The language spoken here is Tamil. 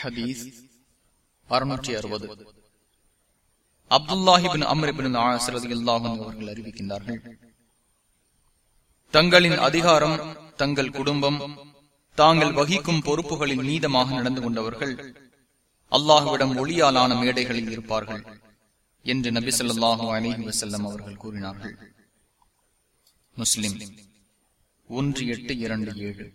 ஹதீஸ் அறுநூற்றி அறுபது. அப்துல்லாஹிபின் அம்ரிபின் ஆசிரதி அல்லாஹும் அவர்கள் அறிவிக்கின்றார்கள். தங்களின் அதிகாரம் தங்கள் குடும்பம் தாங்கள் வகிக்கும் பொறுப்புகளின் மீதமாக நடந்து கொண்டவர்கள் அல்லாஹுவிடம் ஒளியாலான மேடைகளில் இருப்பார்கள் என்று நபி சொல்லாஹு அலிஹி வசல்லம் அவர்கள் கூறினார்கள். முஸ்லிம் ஒன்று எட்டு இரண்டு ஏழு.